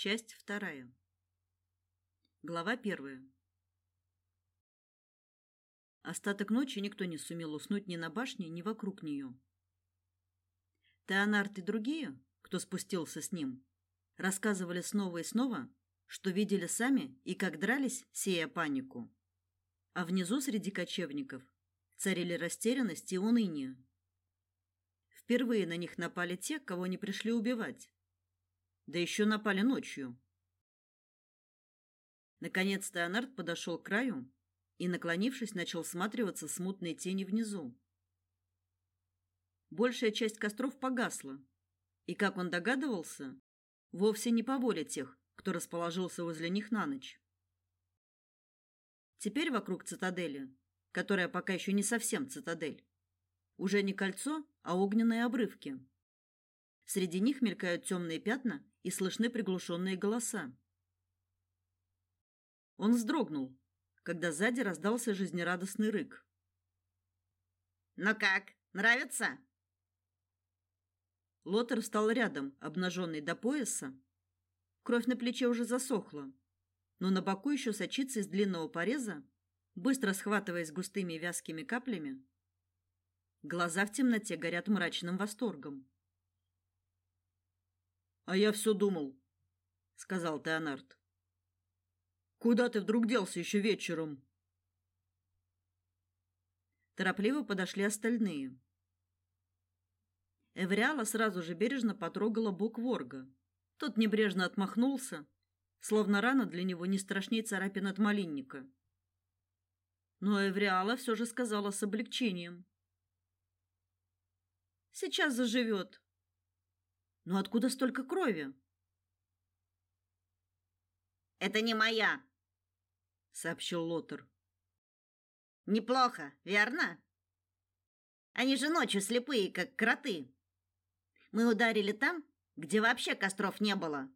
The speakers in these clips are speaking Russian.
Часть вторая. Глава первая. Остаток ночи никто не сумел уснуть ни на башне, ни вокруг нее. Теонард и другие, кто спустился с ним, рассказывали снова и снова, что видели сами и как дрались, сея панику. А внизу среди кочевников царили растерянность и уныние. Впервые на них напали те, кого не пришли убивать. Да еще напали ночью. Наконец Теонард подошел к краю и, наклонившись, начал всматриваться смутные тени внизу. Большая часть костров погасла, и, как он догадывался, вовсе не по воле тех, кто расположился возле них на ночь. Теперь вокруг цитадели, которая пока еще не совсем цитадель, уже не кольцо, а огненные обрывки. Среди них мелькают темные пятна и слышны приглушенные голоса. Он вздрогнул, когда сзади раздался жизнерадостный рык. «Ну как, нравится?» Лотер встал рядом, обнаженный до пояса. Кровь на плече уже засохла, но на боку еще сочится из длинного пореза, быстро схватываясь густыми вязкими каплями. Глаза в темноте горят мрачным восторгом. А я все думал, сказал Теонард. Куда ты вдруг делся еще вечером? Торопливо подошли остальные. Эвриала сразу же бережно потрогала бок ворга. Тот небрежно отмахнулся, словно рана для него не страшнее царапин от малинника. Но Эвриала все же сказала с облегчением: "Сейчас заживет. Но откуда столько крови? Это не моя, сообщил Лотер. Неплохо, верно? Они же ночью слепые, как кроты. Мы ударили там, где вообще костров не было.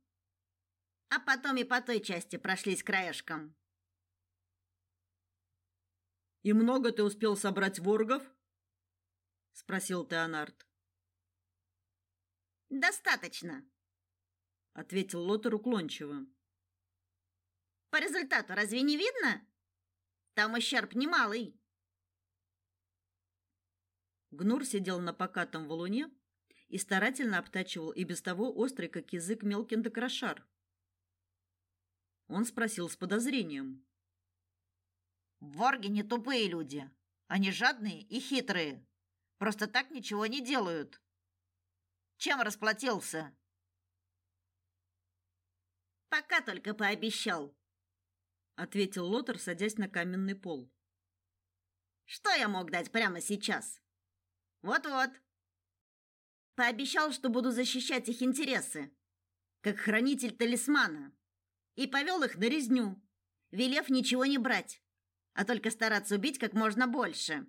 А потом и по той части прошлись краешком. И много ты успел собрать воргов? спросил Теонард. Достаточно, ответил Лотер уклончиво. По результату разве не видно? Там ущерб немалый. Гнур сидел на покатом валуне и старательно обтачивал и без того острый, как язык, мелкий докрошар. Он спросил с подозрением: "Ворги не тупые люди, они жадные и хитрые. Просто так ничего не делают. Чем расплатился?" Пока только пообещал, ответил Лотер, садясь на каменный пол. Что я мог дать прямо сейчас? Вот-вот. Пообещал, что буду защищать их интересы, как хранитель талисмана, и повел их на резню, велев ничего не брать, а только стараться убить как можно больше.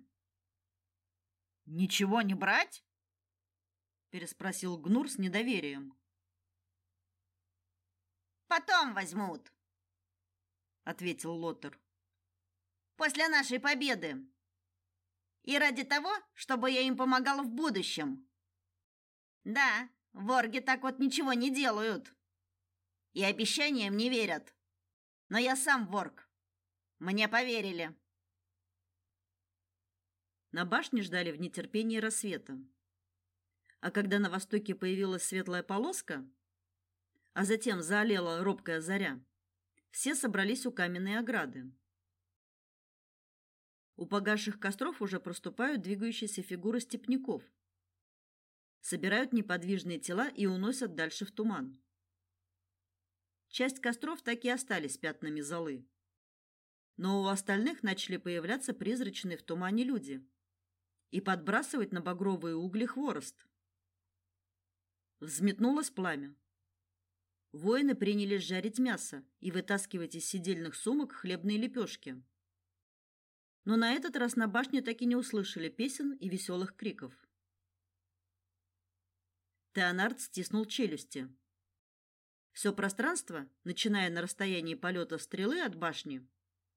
Ничего не брать? Переспросил Гнур с недоверием. Потом возьмут, ответил Лотер. После нашей победы. И ради того, чтобы я им помогал в будущем. Да, ворги так вот ничего не делают. И обещаниям не верят. Но я сам ворг. Мне поверили. На башне ждали в нетерпении рассвета. А когда на востоке появилась светлая полоска, а затем заолела робкая заря, все собрались у каменной ограды. У погасших костров уже проступают двигающиеся фигуры степняков – собирают неподвижные тела и уносят дальше в туман. Часть костров так и остались пятнами золы. Но у остальных начали появляться призрачные в тумане люди и подбрасывать на багровые угли хворост. Взметнулось пламя. Воины принялись жарить мясо и вытаскивать из сидельных сумок хлебные лепешки. Но на этот раз на башне так и не услышали песен и веселых криков. Теонард стиснул челюсти. Все пространство, начиная на расстоянии полета стрелы от башни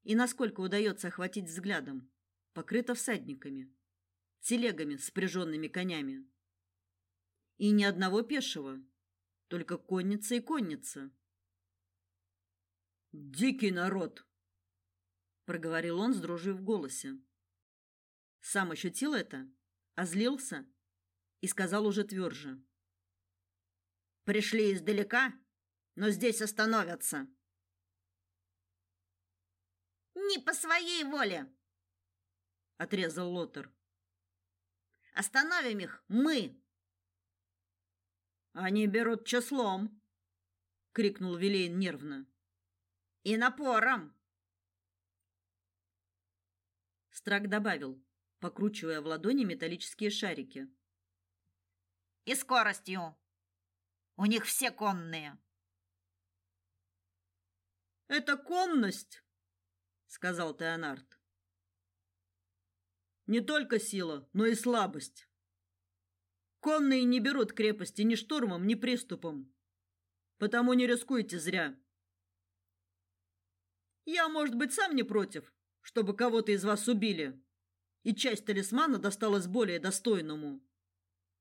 и насколько удается охватить взглядом, покрыто всадниками, телегами с впряженными конями. И ни одного пешего, только конница и конница, Дикий народ, проговорил он с дрожью в голосе. Сам ощутил это, озлился и сказал уже тверже. Пришли издалека, но здесь остановятся. Не по своей воле, отрезал Лотер. Остановим их мы. Они берут числом, крикнул Вилейн нервно. И напором. Страк добавил, покручивая в ладони металлические шарики. И скоростью. У них все конные. Это конность, сказал Теонард. Не только сила, но и слабость. Конные не берут крепости ни штурмом, ни приступом. Потому не рискуйте зря. Я, может быть, сам не против, чтобы кого-то из вас убили, и часть талисмана досталась более достойному.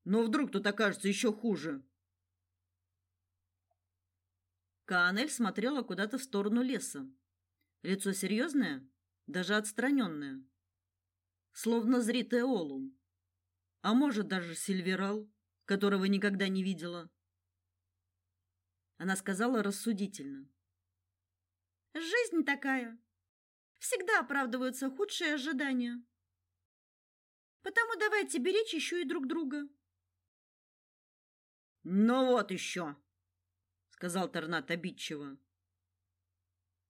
Но вдруг тут окажется еще хуже. Каанель смотрела куда-то в сторону леса. Лицо серьезное, даже отстраненное, словно зритое олум. А может, даже сильверал, которого никогда не видела. Она сказала рассудительно: "Жизнь такая. Всегда оправдываются худшие ожидания. Потому давайте беречь еще и друг друга". Ну вот еще сказал Торнат обидчиво.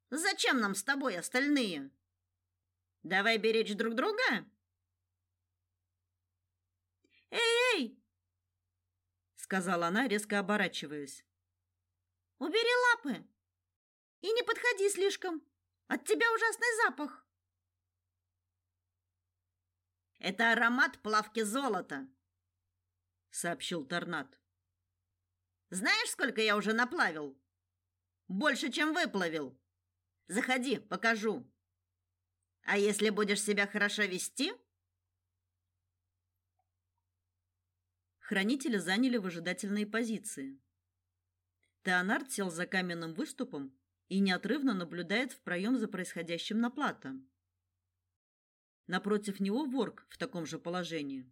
Зачем нам с тобой остальные? Давай беречь друг друга? Сказала она, резко оборачиваясь. Убери лапы. И не подходи слишком. От тебя ужасный запах. Это аромат плавки золота, сообщил Торнат. Знаешь, сколько я уже наплавил? Больше, чем выплавил. Заходи, покажу. А если будешь себя хорошо вести? Хранители заняли выжидательные позиции. Теонард сел за каменным выступом и неотрывно наблюдает в проем за происходящим на плато. Напротив него ворк в таком же положении.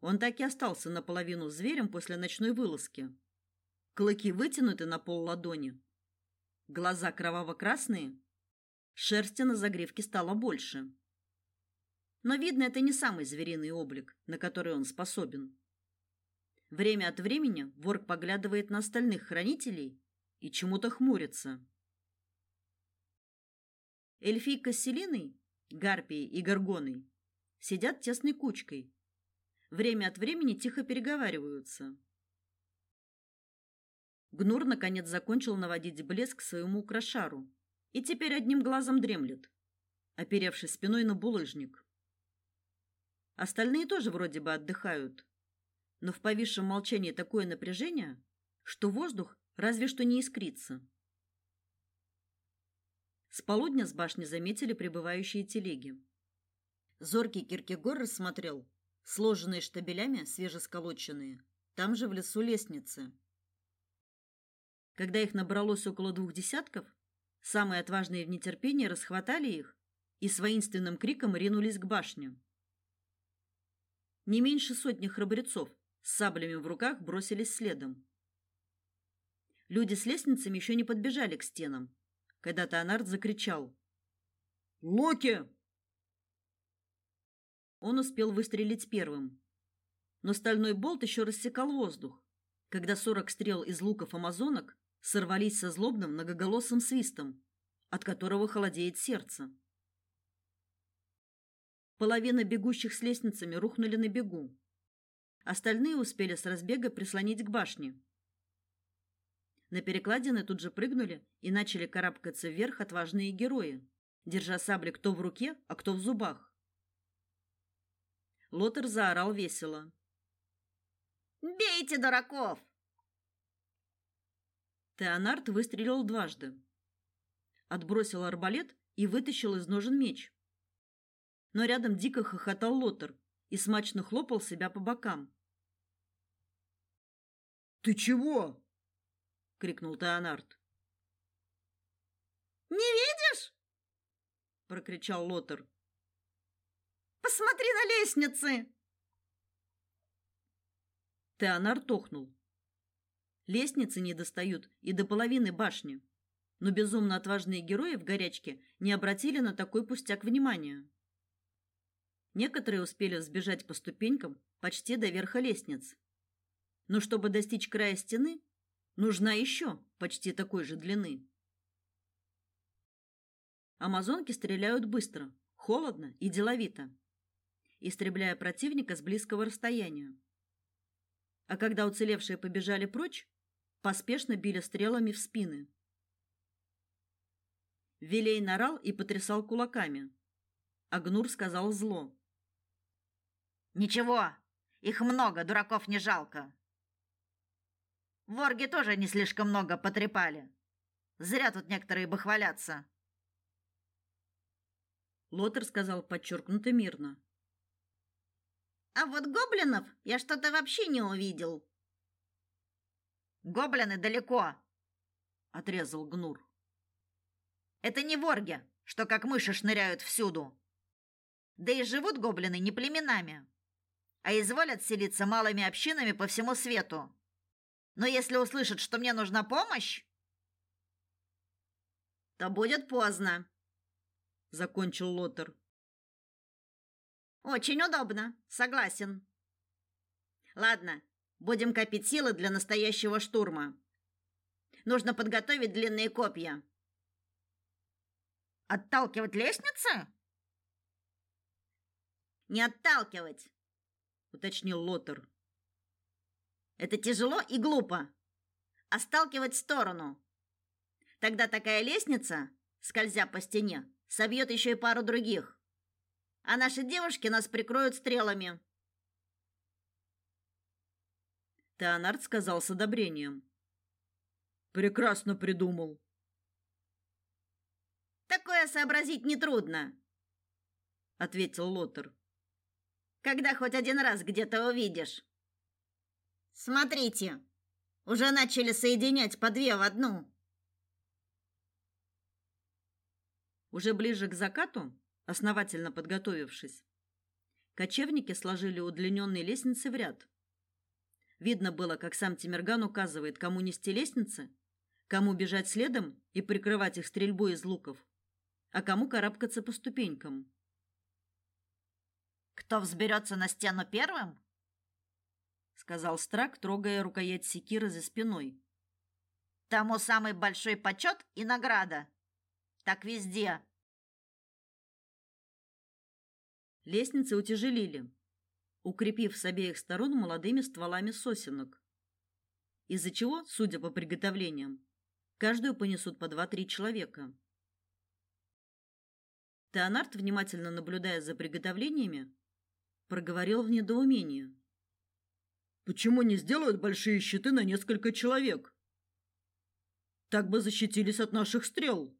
Он так и остался наполовину зверем после ночной вылазки. Клыки вытянуты на пол ладони. Глаза кроваво-красные. Шерсти на загривке стало больше. Но видно, это не самый звериный облик, на который он способен. Время от времени ворк поглядывает на остальных хранителей и чему-то хмурится. Эльфийка с Селиной, Гарпией и Горгоной сидят тесной кучкой. Время от времени тихо переговариваются. Гнур наконец закончил наводить блеск своему украшару и теперь одним глазом дремлет, оперевшись спиной на булыжник. Остальные тоже вроде бы отдыхают, но в повисшем молчании такое напряжение, что воздух разве что не искрится. С полудня с башни заметили прибывающие телеги. Зоркий Киркегор рассмотрел сложенные штабелями свежесколоченные, там же в лесу лестницы. Когда их набралось около двух десятков, самые отважные в нетерпении расхватали их и с воинственным криком ринулись к башне. Не меньше сотни храбрецов с саблями в руках бросились следом. Люди с лестницами еще не подбежали к стенам, когда Теонард закричал: "Локи!" Он успел выстрелить первым, но стальной болт еще рассекал воздух, когда сорок стрел из луков амазонок сорвались со злобным многоголосым свистом, от которого холодеет сердце. Половина бегущих с лестницами рухнули на бегу. Остальные успели с разбега прислонить к башне. На перекладины тут же прыгнули и начали карабкаться вверх отважные герои, держа сабли кто в руке, а кто в зубах. Лотер заорал весело. «Бейте дураков! Теонард выстрелил дважды. Отбросил арбалет и вытащил из ножен меч. Но рядом дико хохотал Лотер и смачно хлопал себя по бокам. «Ты чего?» — крикнул Теонард. Не видишь? прокричал Лотер. Посмотри на лестницы. Теонар тохнул. Лестницы не достают и до половины башни. Но безумно отважные герои в горячке не обратили на такой пустяк внимания. Некоторые успели взбежать по ступенькам почти до верха лестниц. Но чтобы достичь края стены, нужна еще почти такой же длины. Амазонки стреляют быстро, холодно и деловито, истребляя противника с близкого расстояния. А когда уцелевшие побежали прочь, поспешно били стрелами в спины. Вилей нарал и потрясал кулаками. Агнур сказал зло: "Ничего, их много, дураков не жалко. Ворги тоже не слишком много потрепали. Зря тут некоторые бахвалятся". Лотер сказал подчеркнуто мирно: "А вот гоблинов я что-то вообще не увидел". "Гоблины далеко", отрезал Гнур. Это не ворги, что как мыши шныряют всюду. Да и живут гоблины не племенами, а изволят селиться малыми общинами по всему свету. Но если услышат, что мне нужна помощь, то будет поздно, закончил Лотер. Очень удобно, согласен. Ладно, будем копить силы для настоящего штурма. Нужно подготовить длинные копья. Отталкивать лестницы? Не отталкивать, уточнил Лотер. Это тяжело и глупо. А сталкивать в сторону. Тогда такая лестница, скользя по стене, собьет еще и пару других. А наши девушки нас прикроют стрелами. Теонард сказал с одобрением. Прекрасно придумал. Такое сообразить нетрудно, ответил Лотер. Когда хоть один раз где-то увидишь. Смотрите, уже начали соединять по две в одну. Уже ближе к закату, основательно подготовившись, кочевники сложили удлиненные лестницы в ряд. Видно было, как сам Тимирган указывает, кому нести лестницы, кому бежать следом и прикрывать их стрельбой из луков а кому карабкаться по ступенькам. Кто взберется на стену первым? Сказал Страк, трогая рукоять секиры за спиной. Тому самый большой почет и награда. Так везде. Лестницы утяжелили, укрепив с обеих сторон молодыми стволами сосенок, из-за чего, судя по приготовлениям, каждую понесут по два-три человека. Теонард, внимательно наблюдая за приготовлениями, проговорил в недоумении. Почему не сделают большие щиты на несколько человек? Так бы защитились от наших стрел.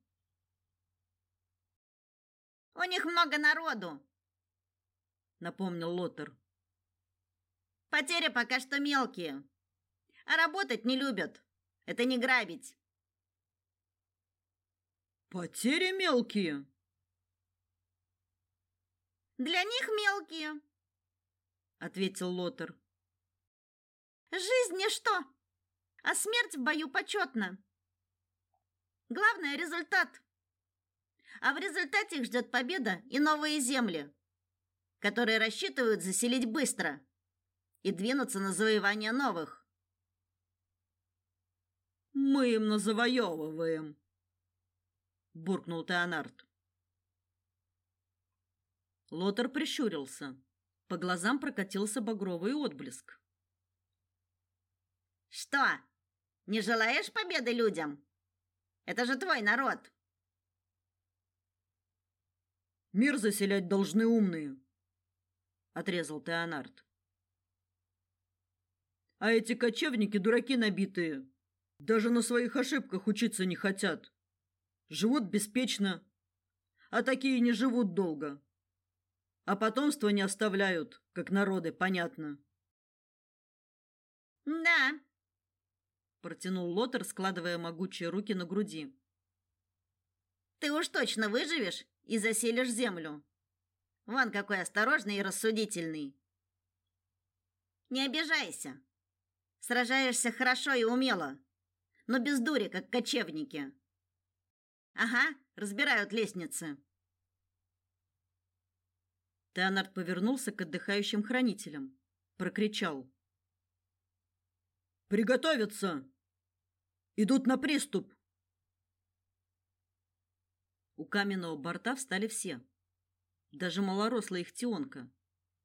У них много народу, напомнил Лотер. Потери пока что мелкие, а работать не любят. Это не грабить. Потери мелкие, для них мелкие, ответил Лотер. Жизнь ничто, а смерть в бою почетна. Главное результат. А в результате их ждет победа и новые земли, которые рассчитывают заселить быстро и двинуться на завоевание новых. Мы им назавоевываем, буркнул Теонард. Лотер прищурился. По глазам прокатился багровый отблеск. Что? Не желаешь победы людям? Это же твой народ. Мир заселять должны умные, отрезал Теонард. А эти кочевники дураки набитые. Даже на своих ошибках учиться не хотят. Живут беспечно, а такие не живут долго а потомство не оставляют, как народы, понятно. Да, протянул Лотер, складывая могучие руки на груди. ты уж точно выживешь и заселишь землю. Вон какой осторожный и рассудительный. Не обижайся. Сражаешься хорошо и умело, но без дури, как кочевники. Ага, разбирают лестницы. Теонард повернулся к отдыхающим хранителям, прокричал: "Приготовиться! Идут на приступ!" У каменного борта встали все, даже малорослая ихтионка,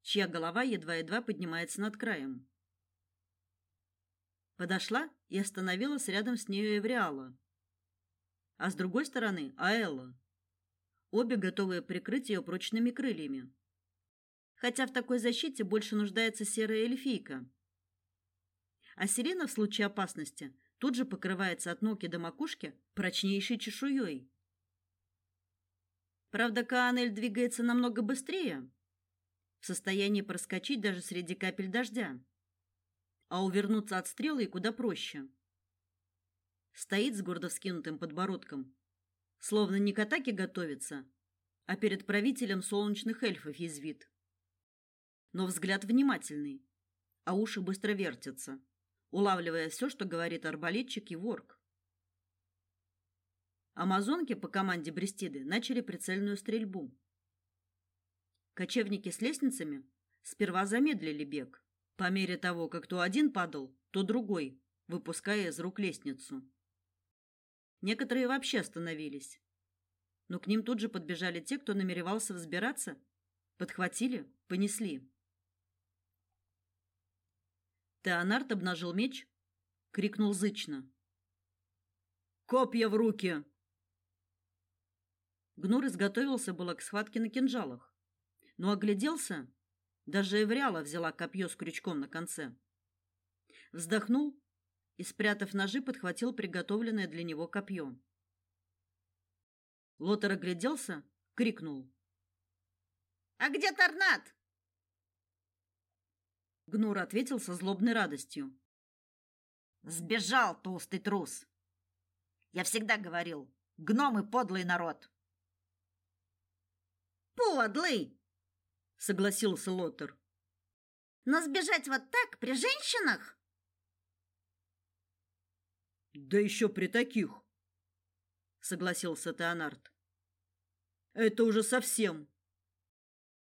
чья голова едва-едва поднимается над краем. Подошла и остановилась рядом с нею Эвриала. А с другой стороны Аэлла. Обе готовые прикрыть ее прочными крыльями. Хотя в такой защите больше нуждается серая эльфийка. А Сирена в случае опасности тут же покрывается от ног до макушки прочнейшей чешуей. Правда, Каанель двигается намного быстрее, в состоянии проскочить даже среди капель дождя. А увернуться от стрелы куда проще. Стоит с гордо вскинутым подбородком, словно не к атаке готовится, а перед правителем солнечных эльфов язвит. Но взгляд внимательный, а уши быстро вертятся, улавливая все, что говорит арбалетчик и ворк. Амазонки по команде Брестиды начали прицельную стрельбу. Кочевники с лестницами сперва замедлили бег, по мере того, как то один падал, то другой, выпуская из рук лестницу. Некоторые вообще остановились. Но к ним тут же подбежали те, кто намеревался взбираться, подхватили, понесли. Теонард обнажил меч, крикнул зычно: "Копья в руки!" Гнур изготовился было к схватке на кинжалах, но огляделся, даже Эвряла взяла копье с крючком на конце. Вздохнул и, спрятав ножи, подхватил приготовленное для него копье. Лотер огляделся, крикнул: "А где Торнад?" Гнур ответил со злобной радостью: "Сбежал толстый трус. Я всегда говорил, гномы подлый народ" подлый, согласился Лотер. Но сбежать вот так при женщинах? Да еще при таких, согласился Теонард. Это уже совсем.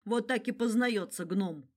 Вот так и познается гном.